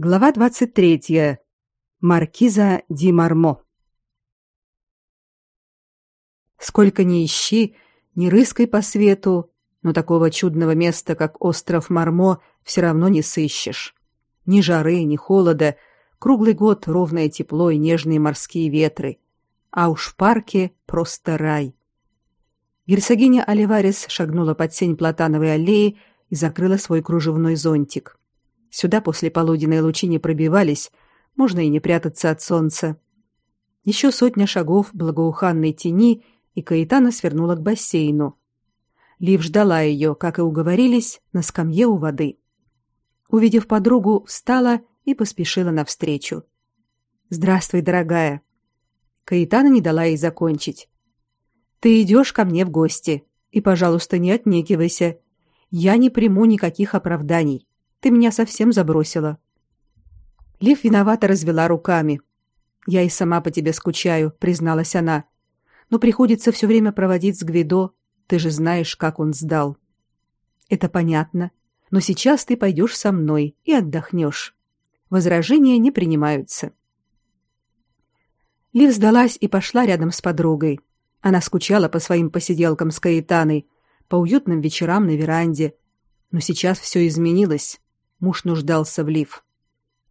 Глава 23. Маркиза Ди Мармо. Сколько ни ищи, ни рыскай по свету, но такого чудного места, как остров Мармо, все равно не сыщешь. Ни жары, ни холода, круглый год ровное тепло и нежные морские ветры. А уж в парке просто рай. Герцогиня Оливарес шагнула под сень платановой аллеи и закрыла свой кружевной зонтик. Сюда после полуденной лучи не пробивались, можно и не прятаться от солнца. Еще сотня шагов благоуханной тени, и Каэтана свернула к бассейну. Лив ждала ее, как и уговорились, на скамье у воды. Увидев подругу, встала и поспешила навстречу. «Здравствуй, дорогая!» Каэтана не дала ей закончить. «Ты идешь ко мне в гости, и, пожалуйста, не отнекивайся. Я не приму никаких оправданий. Ты меня совсем забросила. Лив виновато развела руками. Я и сама по тебе скучаю, призналась она. Но приходится все время проводить с Гвидо. Ты же знаешь, как он сдал. Это понятно. Но сейчас ты пойдешь со мной и отдохнешь. Возражения не принимаются. Лив сдалась и пошла рядом с подругой. Она скучала по своим посиделкам с Каэтаной, по уютным вечерам на веранде. Но сейчас все изменилось. Муж нуждался в Лив.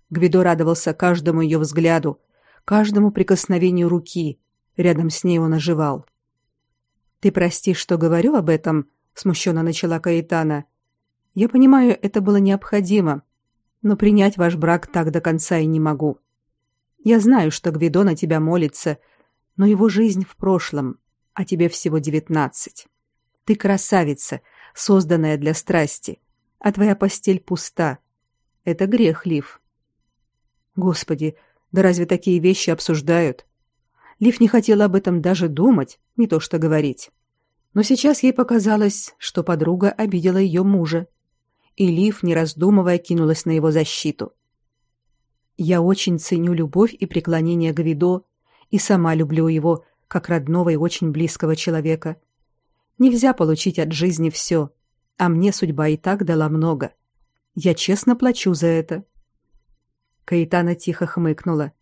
Гвидо радовался каждому ее взгляду, каждому прикосновению руки. Рядом с ней он оживал. Ты прости, что говорю об этом, смущенно начала Каэтана. Я понимаю, это было необходимо, но принять ваш брак так до конца и не могу. Я знаю, что Гвидо на тебя молится, но его жизнь в прошлом, а тебе всего девятнадцать. Ты красавица, созданная для страсти а твоя постель пуста. Это грех, Лив. Господи, да разве такие вещи обсуждают? Лив не хотела об этом даже думать, не то что говорить. Но сейчас ей показалось, что подруга обидела ее мужа, и Лив, не раздумывая, кинулась на его защиту. Я очень ценю любовь и преклонение Гвидо, и сама люблю его как родного и очень близкого человека. Нельзя получить от жизни все, а мне судьба и так дала много. Я честно плачу за это. Каитана тихо хмыкнула.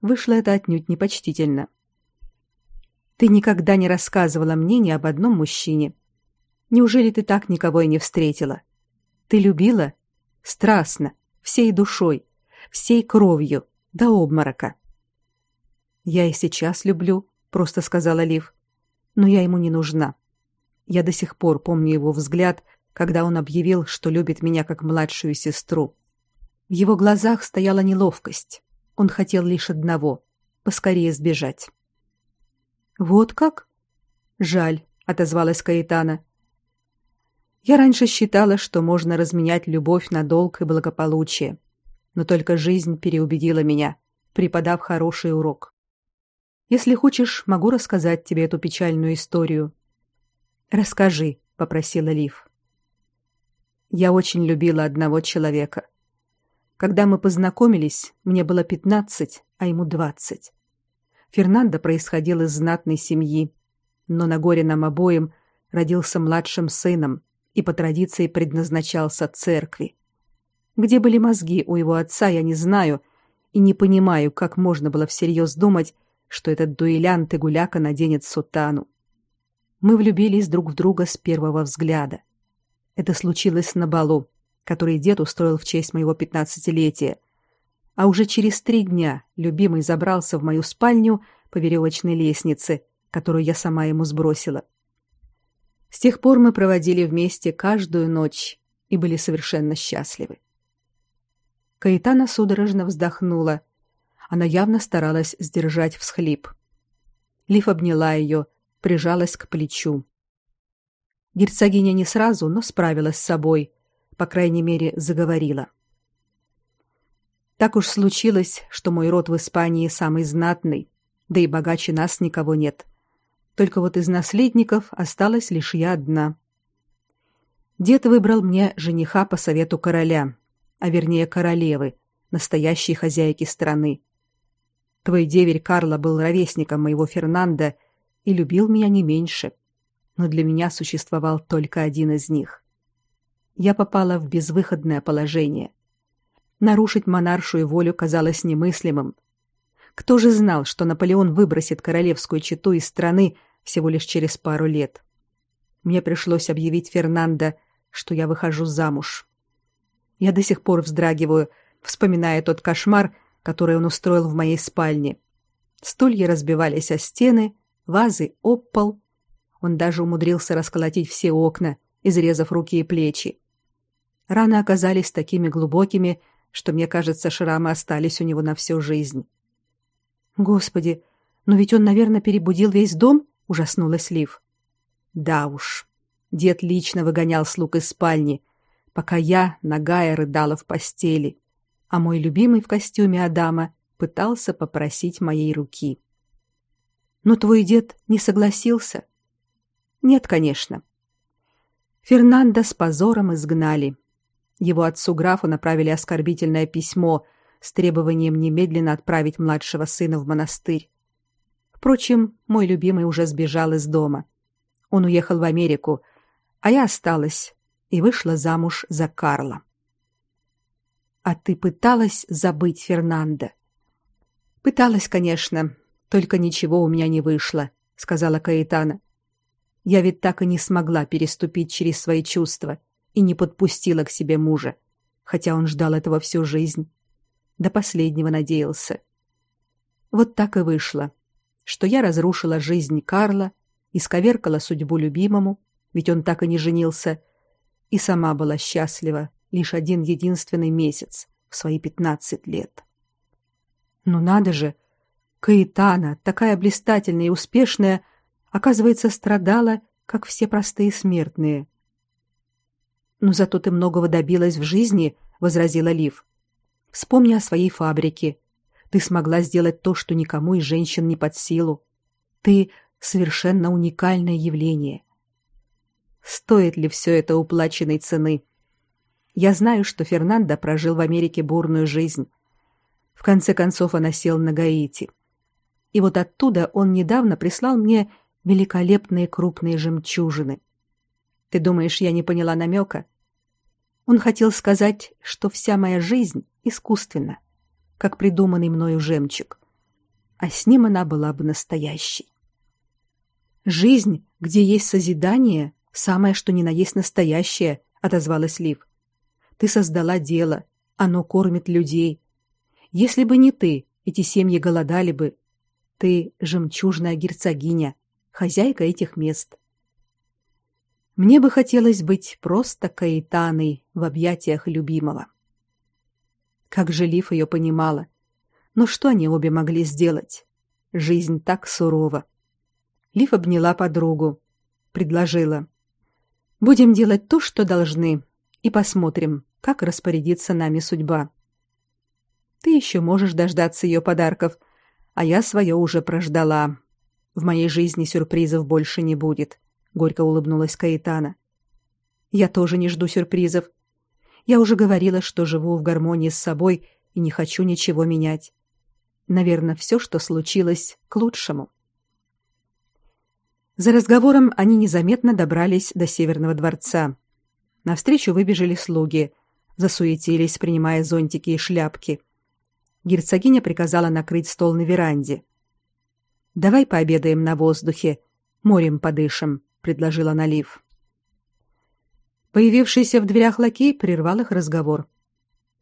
Вышло это отнюдь непочтительно. Ты никогда не рассказывала мне ни об одном мужчине. Неужели ты так никого и не встретила? Ты любила страстно, всей душой, всей кровью, до обморока. Я и сейчас люблю, просто сказала Лив. Но я ему не нужна. Я до сих пор помню его взгляд, когда он объявил, что любит меня как младшую сестру. В его глазах стояла неловкость. Он хотел лишь одного поскорее сбежать. Вот как? Жаль, отозвалась Каэтана. Я раньше считала, что можно разменять любовь на долг и благополучие, но только жизнь переубедила меня, преподав хороший урок. Если хочешь, могу рассказать тебе эту печальную историю. Расскажи, попросила Лив. Я очень любила одного человека. Когда мы познакомились, мне было пятнадцать, а ему двадцать. Фернандо происходил из знатной семьи, но на горе нам обоим родился младшим сыном и по традиции предназначался церкви. Где были мозги у его отца, я не знаю и не понимаю, как можно было всерьез думать, что этот дуэлянт и гуляка наденет сутану. Мы влюбились друг в друга с первого взгляда. Это случилось на балу, который дед устроил в честь моего пятнадцатилетия. А уже через три дня любимый забрался в мою спальню по веревочной лестнице, которую я сама ему сбросила. С тех пор мы проводили вместе каждую ночь и были совершенно счастливы. Каитана судорожно вздохнула. Она явно старалась сдержать всхлип. Лиф обняла ее, прижалась к плечу. Герцогиня не сразу, но справилась с собой, по крайней мере, заговорила. Так уж случилось, что мой род в Испании самый знатный, да и богаче нас никого нет. Только вот из наследников осталась лишь я одна. Дед выбрал мне жениха по совету короля, а вернее королевы, настоящей хозяйки страны. Твой деверь Карло был ровесником моего Фернанда и любил меня не меньше. — но для меня существовал только один из них. Я попала в безвыходное положение. Нарушить монаршую волю казалось немыслимым. Кто же знал, что Наполеон выбросит королевскую чету из страны всего лишь через пару лет? Мне пришлось объявить Фернандо, что я выхожу замуж. Я до сих пор вздрагиваю, вспоминая тот кошмар, который он устроил в моей спальне. Стулья разбивались о стены, вазы об пол. Он даже умудрился расколотить все окна, изрезав руки и плечи. Раны оказались такими глубокими, что, мне кажется, шрамы остались у него на всю жизнь. Господи, но ведь он, наверное, перебудил весь дом, ужаснулась Лив. Да уж. Дед лично выгонял слуг из спальни, пока я, нагая, рыдала в постели, а мой любимый в костюме Адама пытался попросить моей руки. Но твой дед не согласился. Нет, конечно. Фернандо с позором изгнали. Его отцу графу направили оскорбительное письмо с требованием немедленно отправить младшего сына в монастырь. Впрочем, мой любимый уже сбежал из дома. Он уехал в Америку, а я осталась и вышла замуж за Карла. А ты пыталась забыть Фернандо? Пыталась, конечно, только ничего у меня не вышло, сказала Каэтана. Я ведь так и не смогла переступить через свои чувства и не подпустила к себе мужа, хотя он ждал этого всю жизнь. До последнего надеялся. Вот так и вышло, что я разрушила жизнь Карла, исковеркала судьбу любимому, ведь он так и не женился, и сама была счастлива лишь один единственный месяц в свои пятнадцать лет. Ну надо же, Каитана, такая блистательная и успешная, оказывается, страдала, как все простые смертные. Но зато ты многого добилась в жизни, возразила Лив. Вспомни о своей фабрике. Ты смогла сделать то, что никому из женщин не под силу. Ты совершенно уникальное явление. Стоит ли все это уплаченной цены? Я знаю, что Фернандо прожил в Америке бурную жизнь. В конце концов он осел на Гаити. И вот оттуда он недавно прислал мне великолепные крупные жемчужины. Ты думаешь, я не поняла намека? Он хотел сказать, что вся моя жизнь искусственна, как придуманный мною жемчуг, а с ним она была бы настоящей. Жизнь, где есть созидание, самое что ни на есть настоящее, отозвалась Лив. Ты создала дело, оно кормит людей. Если бы не ты, эти семьи голодали бы. Ты жемчужная герцогиня, хозяйка этих мест. Мне бы хотелось быть просто Каэтаной в объятиях любимого. Как же Лив ее понимала. Но что они обе могли сделать? Жизнь так сурова. Лив обняла подругу, предложила: "Будем делать то, что должны, и посмотрим, как распорядится нами судьба. Ты еще можешь дождаться ее подарков, а я свое уже прождала. В моей жизни сюрпризов больше не будет", горько улыбнулась Каитана. "Я тоже не жду сюрпризов. Я уже говорила, что живу в гармонии с собой и не хочу ничего менять. Наверное, все, что случилось, к лучшему. За разговором они незаметно добрались до Северного дворца. Навстречу выбежали слуги, засуетились, принимая зонтики и шляпки. Герцогиня приказала накрыть стол на веранде. Давай пообедаем на воздухе, морем подышим, предложила Налив. Появившийся в дверях лакей прервал их разговор.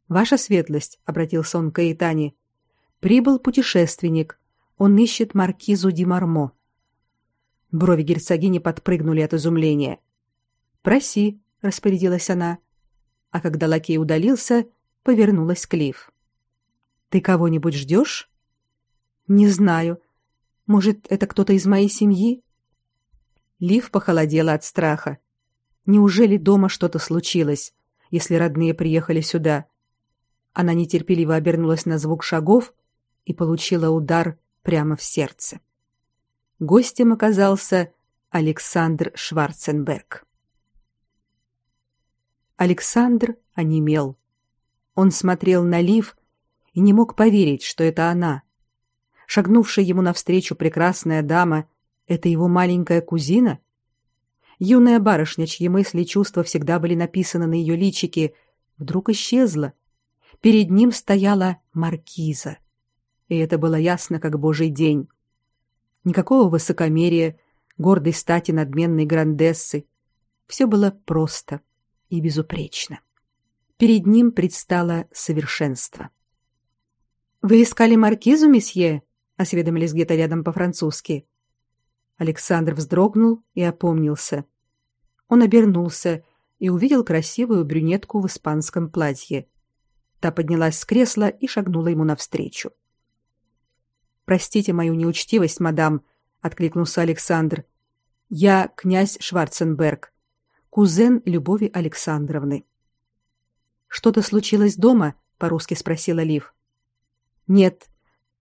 Ваша светлость, обратился он к Каэтане. Прибыл путешественник. Он ищет маркизу Ди Мармо. Брови герцогини подпрыгнули от изумления. Проси, распорядилась она, а когда лакей удалился, повернулась к Лив. Ты кого-нибудь ждешь? Не знаю. Может, это кто-то из моей семьи? Лив похолодела от страха. Неужели дома что-то случилось, если родные приехали сюда? Она нетерпеливо обернулась на звук шагов и получила удар прямо в сердце. Гостем оказался Александр Шварценберг. Александр онемел. Он смотрел на Лив и не мог поверить, что это она. Шагнувшая ему навстречу прекрасная дама это его маленькая кузина? Юная барышня, чьи мысли и чувства всегда были написаны на ее личике, вдруг исчезла. Перед ним стояла маркиза. И это было ясно, как божий день. Никакого высокомерия, гордой стати надменной грандессы. Все было просто и безупречно. Перед ним предстало совершенство. Вы искали маркизу, месье? Осведомились где-то рядом по-французски. Александр вздрогнул и опомнился. Он обернулся и увидел красивую брюнетку в испанском платье. Та поднялась с кресла и шагнула ему навстречу. Простите мою неучтивость, мадам, откликнулся Александр. Я князь Шварценберг, кузен Любови Александровны. Что-то случилось дома? по-русски спросила Лив. Нет,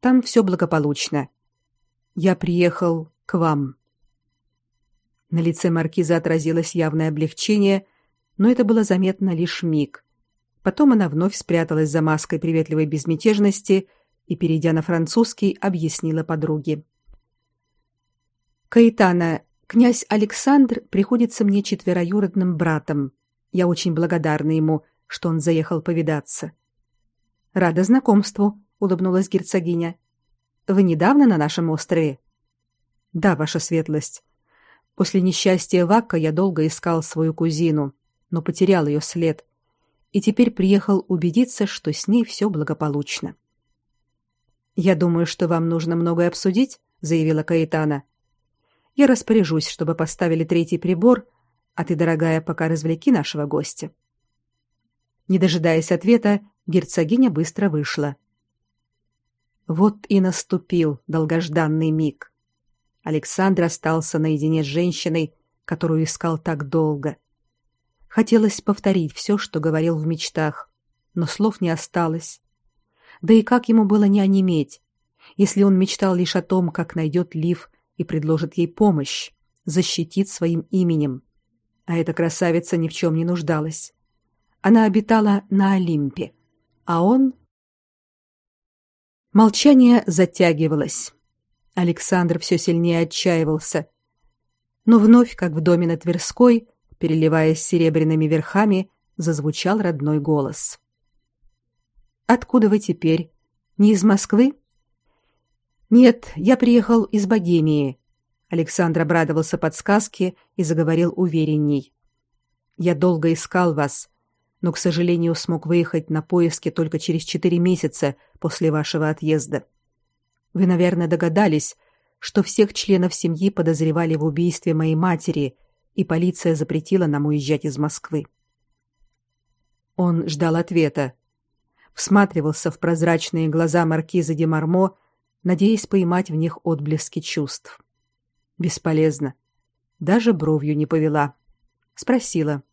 там все благополучно. Я приехал к вам. На лице маркиза отразилось явное облегчение, но это было заметно лишь миг. Потом она вновь спряталась за маской приветливой безмятежности и, перейдя на французский, объяснила подруге. Каитана, князь Александр приходится мне четвероюродным братом. Я очень благодарна ему, что он заехал повидаться. Рада знакомству, улыбнулась герцогиня. Вы недавно на нашем острове? Да, ваша светлость. После несчастья Вакка я долго искал свою кузину, но потерял ее след. И теперь приехал убедиться, что с ней все благополучно. Я думаю, что вам нужно многое обсудить, заявила Каэтана. Я распоряжусь, чтобы поставили третий прибор, а ты, дорогая, пока развлеки нашего гостя. Не дожидаясь ответа, герцогиня быстро вышла. Вот и наступил долгожданный миг. Александр остался наедине с женщиной, которую искал так долго. Хотелось повторить все, что говорил в мечтах, но слов не осталось. Да и как ему было не онеметь, если он мечтал лишь о том, как найдет Лив и предложит ей помощь, защитит своим именем. А эта красавица ни в чем не нуждалась. Она обитала на Олимпе, а он Молчание затягивалось. Александр все сильнее отчаивался. Но вновь, как в доме на Тверской, переливаясь серебряными верхами, зазвучал родной голос. Откуда вы теперь? Не из Москвы? Нет, я приехал из Богемии. Александр обрадовался подсказке и заговорил уверенней. Я долго искал вас, но, к сожалению, смог выехать на поиски только через четыре месяца после вашего отъезда. Вы, наверное, догадались, что всех членов семьи подозревали в убийстве моей матери, и полиция запретила нам уезжать из Москвы. Он ждал ответа, всматривался в прозрачные глаза маркиза де Мармо, надеясь поймать в них отблески чувств. Бесполезно. Даже бровью не повела. Спросила: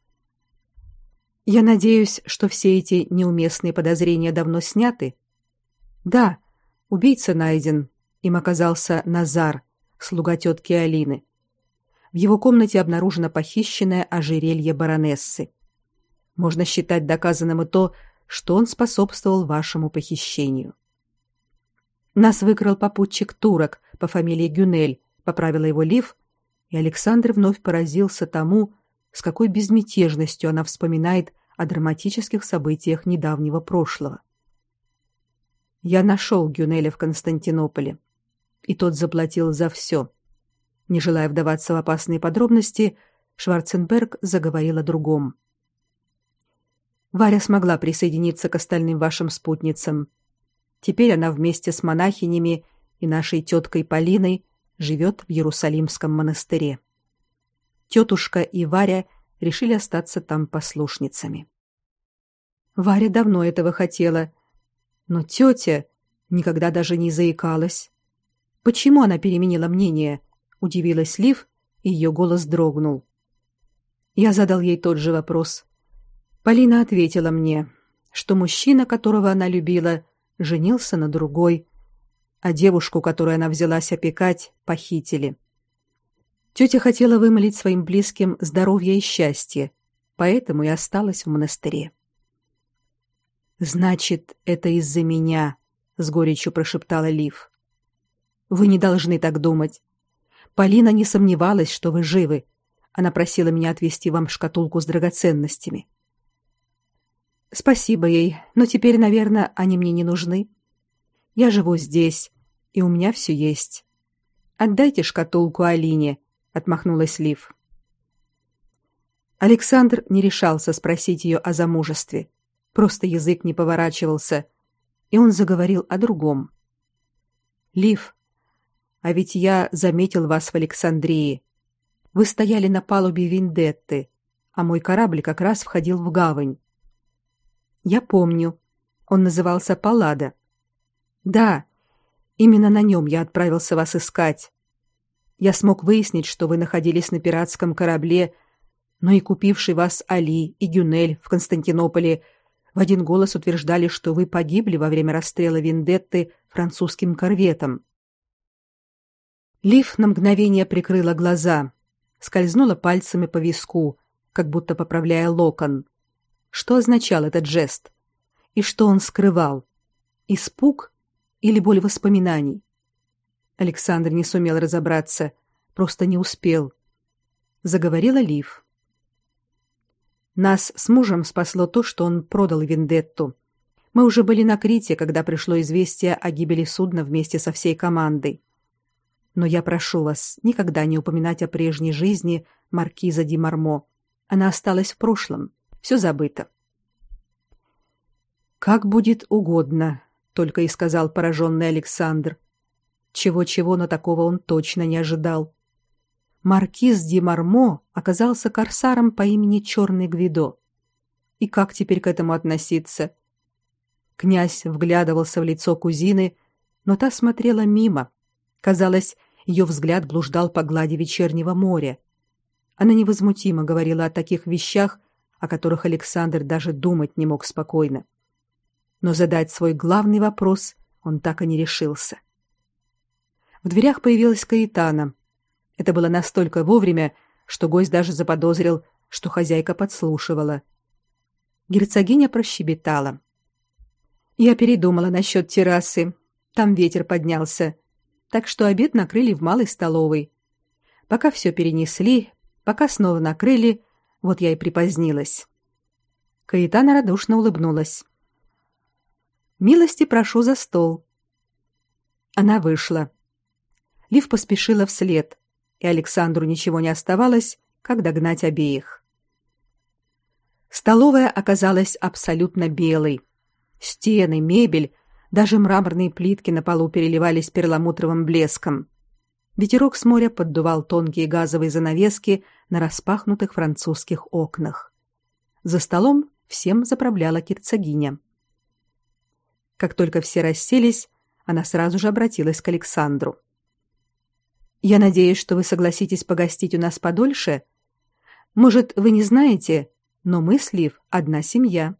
я надеюсь, что все эти неуместные подозрения давно сняты. Да, убийца найден. Им оказался Назар, слуга тетки Алины. В его комнате обнаружено похищенное ожерелье баронессы. Можно считать доказанным и то, что он способствовал вашему похищению. Нас выкрал попутчик турок по фамилии Гюнель, поправила его Лив, и Александр вновь поразился тому, с какой безмятежностью она вспоминает о драматических событиях недавнего прошлого. Я нашел Гюнеля в Константинополе, и тот заплатил за все. Не желая вдаваться в опасные подробности, Шварценберг заговорил о другом. Варя смогла присоединиться к остальным вашим спутницам. Теперь она вместе с монахинями и нашей теткой Полиной живет в Иерусалимском монастыре. Тетушка и Варя решили остаться там послушницами. Варя давно этого хотела, но тетя никогда даже не заикалась. Почему она переменила мнение? удивилась Лив, и ее голос дрогнул. Я задал ей тот же вопрос. Полина ответила мне, что мужчина, которого она любила, женился на другой, а девушку, которую она взялась опекать, похитили. Тетя хотела вымолить своим близким здоровье и счастье, поэтому и осталась в монастыре. Значит, это из-за меня, с горечью прошептала Лив. Вы не должны так думать. Полина не сомневалась, что вы живы. Она просила меня отвезти вам шкатулку с драгоценностями. Спасибо ей, но теперь, наверное, они мне не нужны. Я живу здесь, и у меня все есть. Отдайте шкатулку Алине, отмахнулась Лив. Александр не решался спросить ее о замужестве. Просто язык не поворачивался, и он заговорил о другом. Лив, а ведь я заметил вас в Александрии. Вы стояли на палубе Виндетты, а мой корабль как раз входил в гавань. Я помню. Он назывался Паллада. Да, именно на нем я отправился вас искать. Я смог выяснить, что вы находились на пиратском корабле, но и купивший вас Али и Гюнель в Константинополе в один голос утверждали, что вы погибли во время расстрела Виндетты французским корветом. Лив на мгновение прикрыла глаза, скользнула пальцами по виску, как будто поправляя локон. Что означал этот жест? И что он скрывал? Испуг или боль воспоминаний? Александр не сумел разобраться, просто не успел. Заговорила Лив. Нас с мужем спасло то, что он продал Вендетту. Мы уже были на Крите, когда пришло известие о гибели судна вместе со всей командой. Но я прошу вас никогда не упоминать о прежней жизни маркиза Ди Мармо. Она осталась в прошлом. Все забыто. Как будет угодно, только и сказал пораженный Александр. Чего-чего, но такого он точно не ожидал. Маркиз Ди Мармо оказался корсаром по имени Черный Гвидо. И как теперь к этому относиться? Князь вглядывался в лицо кузины, но та смотрела мимо. Казалось, ее взгляд блуждал по глади вечернего моря. Она невозмутимо говорила о таких вещах, о которых Александр даже думать не мог спокойно. Но задать свой главный вопрос он так и не решился. В дверях появилась Каитана. Это было настолько вовремя, что гость даже заподозрил, что хозяйка подслушивала. Герцогиня прощебетала: "Я передумала насчет террасы. Там ветер поднялся, так что обед накрыли в малой столовой. Пока все перенесли, пока снова накрыли, вот я и припозднилась. Каитана радушно улыбнулась. Милости прошу за стол. Она вышла. Лив поспешила вслед, и Александру ничего не оставалось, как догнать обеих. Столовая оказалась абсолютно белой. Стены, мебель, даже мраморные плитки на полу переливались перламутровым блеском. Ветерок с моря поддувал тонкие газовые занавески на распахнутых французских окнах. За столом всем заправляла кирцагиня. Как только все расселись, она сразу же обратилась к Александру. Я надеюсь, что вы согласитесь погостить у нас подольше. Может, вы не знаете, но мы с Лив одна семья.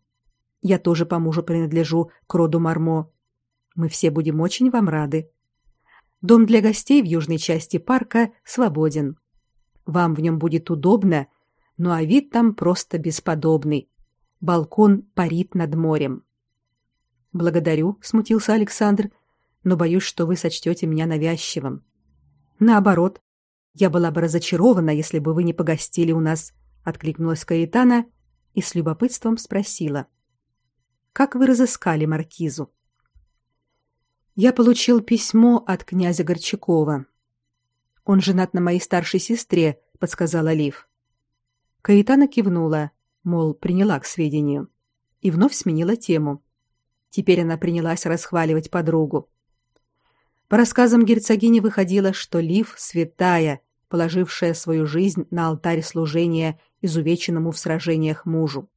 Я тоже по мужу принадлежу к роду Мармо. Мы все будем очень вам рады. Дом для гостей в южной части парка свободен. Вам в нем будет удобно, ну а вид там просто бесподобный. Балкон парит над морем. Благодарю, смутился Александр, но боюсь, что вы сочтете меня навязчивым. Наоборот, я была бы разочарована, если бы вы не погостили у нас, откликнулась Каэтана и с любопытством спросила: Как вы разыскали маркизу? Я получил письмо от князя Горчакова. Он женат на моей старшей сестре, подсказала Лив. Каитана кивнула, мол, приняла к сведению, и вновь сменила тему. Теперь она принялась расхваливать подругу. По рассказам герцогини выходило, что Лив святая, положившая свою жизнь на алтарь служения изувеченному в сражениях мужу.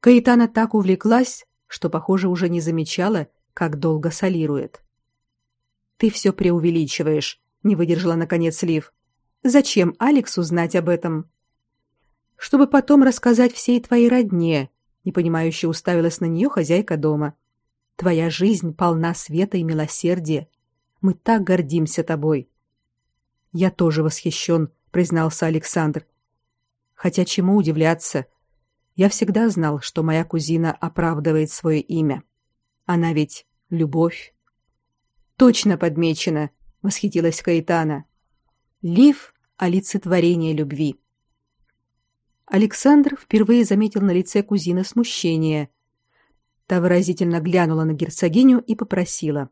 Каитана так увлеклась, что, похоже, уже не замечала, как долго солирует. Ты все преувеличиваешь, не выдержала наконец Лив. Зачем Алексу знать об этом? Чтобы потом рассказать всей твоей родне, непонимающе уставилась на нее хозяйка дома. Твоя жизнь полна света и милосердия. Мы так гордимся тобой. Я тоже восхищен, признался Александр. Хотя чему удивляться? Я всегда знал, что моя кузина оправдывает свое имя. Она ведь любовь. Точно подмечено, восхитилась Каитана. Лив олицетворение любви. Александр впервые заметил на лице кузины смущение. Та выразительно глянула на герцогиню и попросила: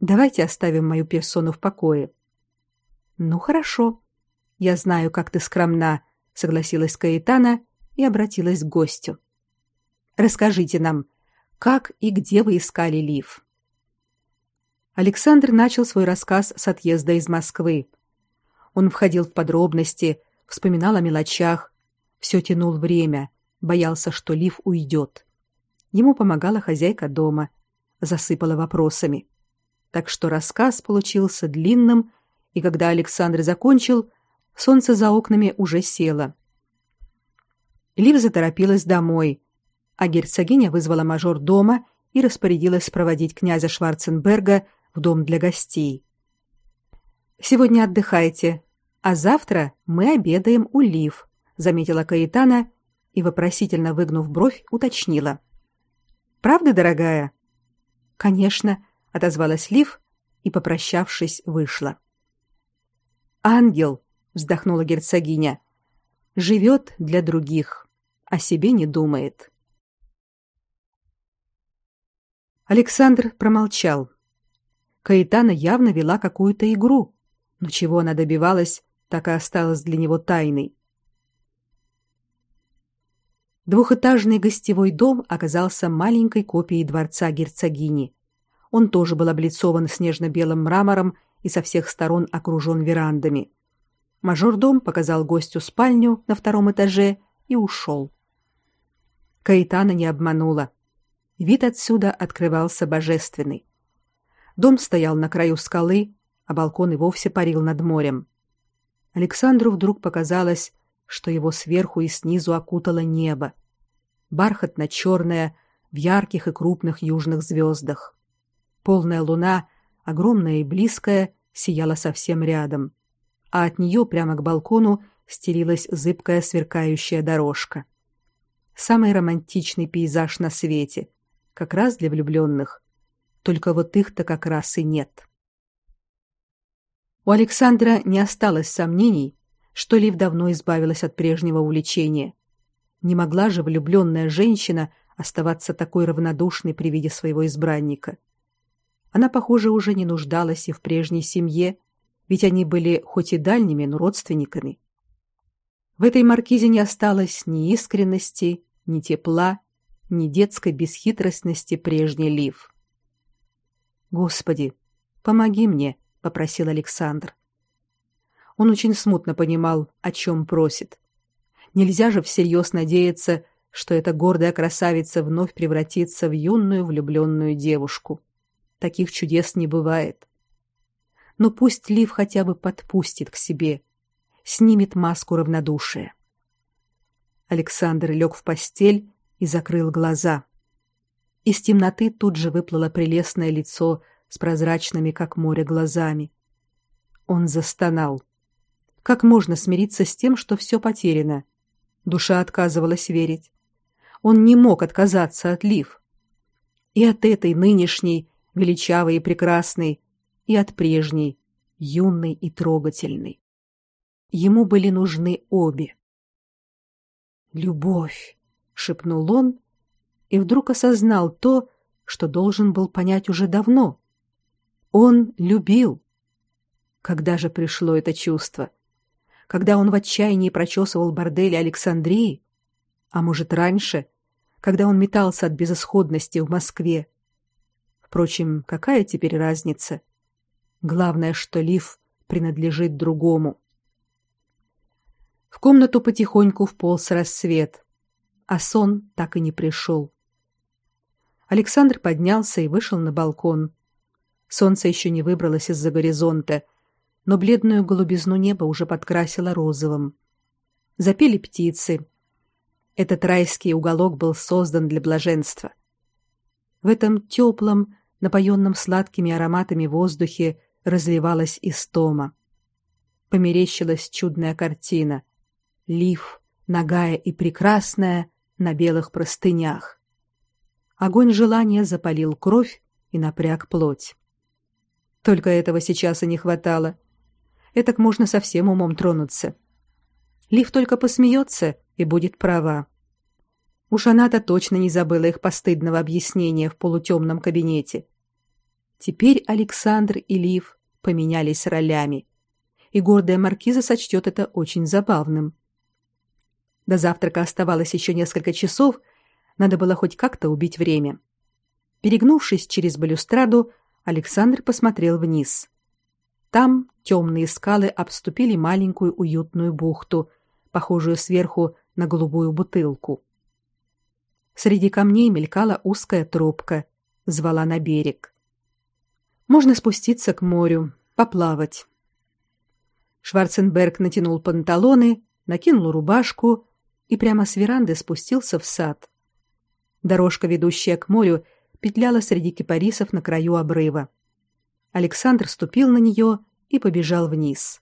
"Давайте оставим мою персону в покое". "Ну хорошо. Я знаю, как ты скромна", согласилась Каэтана и обратилась к гостю. "Расскажите нам, как и где вы искали Лив?" Александр начал свой рассказ с отъезда из Москвы. Он входил в подробности, вспоминал о мелочах, все тянул время, боялся, что Лив уйдет. Ему помогала хозяйка дома, засыпала вопросами. Так что рассказ получился длинным, и когда Александр закончил, солнце за окнами уже село. Лив заторопилась домой, а герцогиня вызвала мажор дома и распорядилась проводить князя Шварценберга в дом для гостей. Сегодня отдыхайте, а завтра мы обедаем у Лив, заметила Каитана и вопросительно выгнув бровь, уточнила: Правда, дорогая? Конечно, отозвалась Лив и, попрощавшись, вышла. Ангел, вздохнула герцогиня. Живет для других, о себе не думает. Александр промолчал. Каитана явно вела какую-то игру, но чего она добивалась, так и осталось для него тайной. Двухэтажный гостевой дом оказался маленькой копией дворца герцогини. Он тоже был облицован снежно-белым мрамором и со всех сторон окружен верандами. Мажордом показал гостю спальню на втором этаже и ушел. Каитана не обманула. Вид отсюда открывался божественный. Дом стоял на краю скалы, а балкон и вовсе парил над морем. Александру вдруг показалось, что его сверху и снизу окутало небо. Бархатно-черное, в ярких и крупных южных звездах. Полная луна, огромная и близкая, сияла совсем рядом, а от нее прямо к балкону стелилась зыбкая сверкающая дорожка. Самый романтичный пейзаж на свете, как раз для влюбленных, только вот их-то как раз и нет. У Александра не осталось сомнений, что Лив давно избавилась от прежнего увлечения. Не могла же влюбленная женщина оставаться такой равнодушной при виде своего избранника. Она, похоже, уже не нуждалась и в прежней семье, ведь они были хоть и дальними, но родственниками. В этой маркизе не осталось ни искренности, ни тепла, ни детской бесхитростности прежней Лив. Господи, помоги мне, попросил Александр. Он очень смутно понимал, о чем просит. Нельзя же всерьез надеяться, что эта гордая красавица вновь превратится в юную влюбленную девушку. Таких чудес не бывает. Но пусть Лив хотя бы подпустит к себе, снимет маску равнодушия. Александр лег в постель и закрыл глаза. Из темноты тут же выплыло прелестное лицо с прозрачными, как море, глазами. Он застонал. Как можно смириться с тем, что все потеряно? Душа отказывалась верить. Он не мог отказаться от Лив. И от этой нынешней, величавой и прекрасной, и от прежней, юной и трогательной. Ему были нужны обе. «Любовь!» — шепнул он и вдруг осознал то, что должен был понять уже давно. Он любил. Когда же пришло это чувство? Когда он в отчаянии прочесывал бордели Александрии? А может, раньше, когда он метался от безысходности в Москве? Впрочем, какая теперь разница? Главное, что Лив принадлежит другому. В комнату потихоньку вполз рассвет, а сон так и не пришел. Александр поднялся и вышел на балкон. Солнце еще не выбралось из-за горизонта, но бледную голубизну неба уже подкрасило розовым. Запели птицы. Этот райский уголок был создан для блаженства. В этом теплом, напоенном сладкими ароматами воздухе разливалась истома. Померещилась чудная картина. Лив, нагая и прекрасная, на белых простынях. Огонь желания запалил кровь и напряг плоть. Только этого сейчас и не хватало. Этак можно совсем умом тронуться. Лив только посмеется и будет права. Уж она-то точно не забыла их постыдного объяснения в полутемном кабинете. Теперь Александр и Лив поменялись ролями, и гордая маркиза сочтет это очень забавным. До завтрака оставалось еще несколько часов, надо было хоть как-то убить время. Перегнувшись через балюстраду, Александр посмотрел вниз. Там темные скалы обступили маленькую уютную бухту, похожую сверху на голубую бутылку. Среди камней мелькала узкая тропка, звала на берег. Можно спуститься к морю, поплавать. Шварценберг натянул панталоны, накинул рубашку и прямо с веранды спустился в сад. Дорожка, ведущая к морю, петляла среди кипарисов на краю обрыва. Александр ступил на нее и побежал вниз.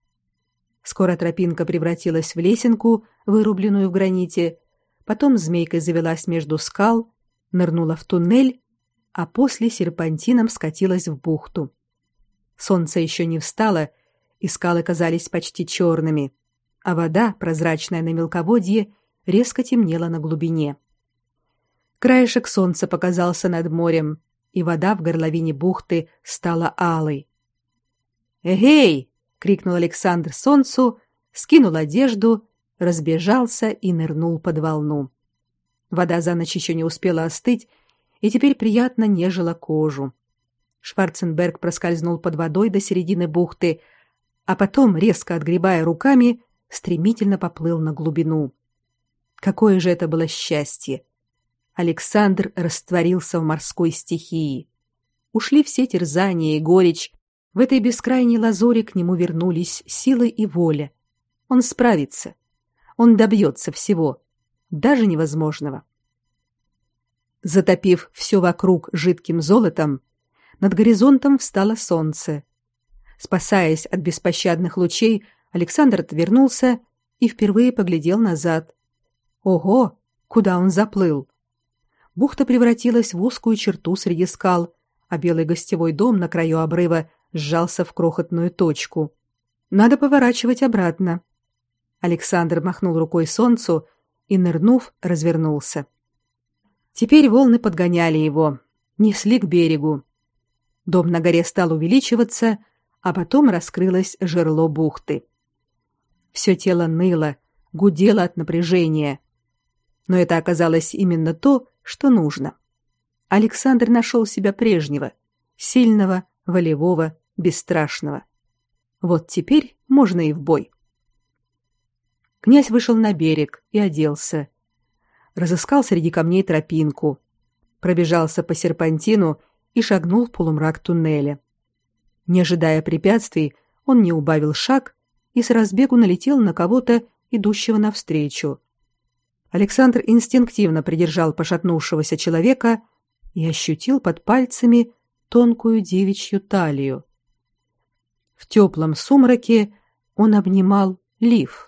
Скоро тропинка превратилась в лесенку, вырубленную в граните, потом змейкой завелась между скал, нырнула в туннель, а после серпантином скатилась в бухту. Солнце еще не встало, и скалы казались почти черными, а вода, прозрачная на мелководье, резко темнела на глубине. Краешек солнца показался над морем, и вода в горловине бухты стала алой. «Эгей!» — крикнул Александр солнцу, скинул одежду, разбежался и нырнул под волну. Вода за ночь еще не успела остыть, и теперь приятно нежила кожу. Шварценберг проскользнул под водой до середины бухты, а потом, резко отгребая руками, стремительно поплыл на глубину. Какое же это было счастье! Александр растворился в морской стихии. Ушли все терзания и горечь. В этой бескрайней лазури к нему вернулись силы и воля. Он справится. Он добьется всего, даже невозможного. Затопив все вокруг жидким золотом, над горизонтом встало солнце. Спасаясь от беспощадных лучей, Александр отвернулся и впервые поглядел назад. Ого, куда он заплыл! бухта превратилась в узкую черту среди скал, а белый гостевой дом на краю обрыва сжался в крохотную точку. Надо поворачивать обратно. Александр махнул рукой солнцу и, нырнув, развернулся. Теперь волны подгоняли его, несли к берегу. Дом на горе стал увеличиваться, а потом раскрылось жерло бухты. Все тело ныло, гудело от напряжения. Но это оказалось именно то, что нужно. Александр нашел себя прежнего, сильного, волевого, бесстрашного. Вот теперь можно и в бой. Князь вышел на берег и оделся. Разыскал среди камней тропинку, пробежался по серпантину и шагнул в полумрак туннеля. Не ожидая препятствий, он не убавил шаг и с разбегу налетел на кого-то, идущего навстречу. Александр инстинктивно придержал пошатнувшегося человека и ощутил под пальцами тонкую девичью талию. В теплом сумраке он обнимал Лив.